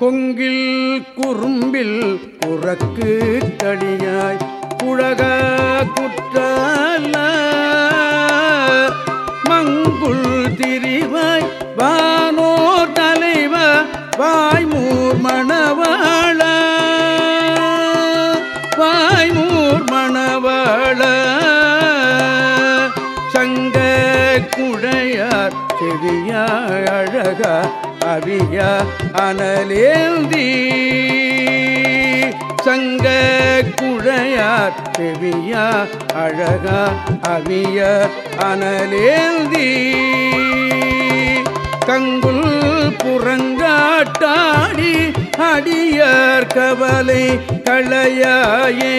கொங்கில் குறும்பில் குறக்கு தடியாய் புழக குற்றால. மங்குள் திரிவாய் வானோர் தலைவ வாய்மூர் மணவாள. வாய்மூர் மணவாள. சங்க குழையார் செடியாய் அழகா அவிய அனலேந்தி சங்க குழையார் செவிய அழக அவிய அனலேந்தி கங்குல் புறங்காட்டாடி அடியார் கவலை களையாயே.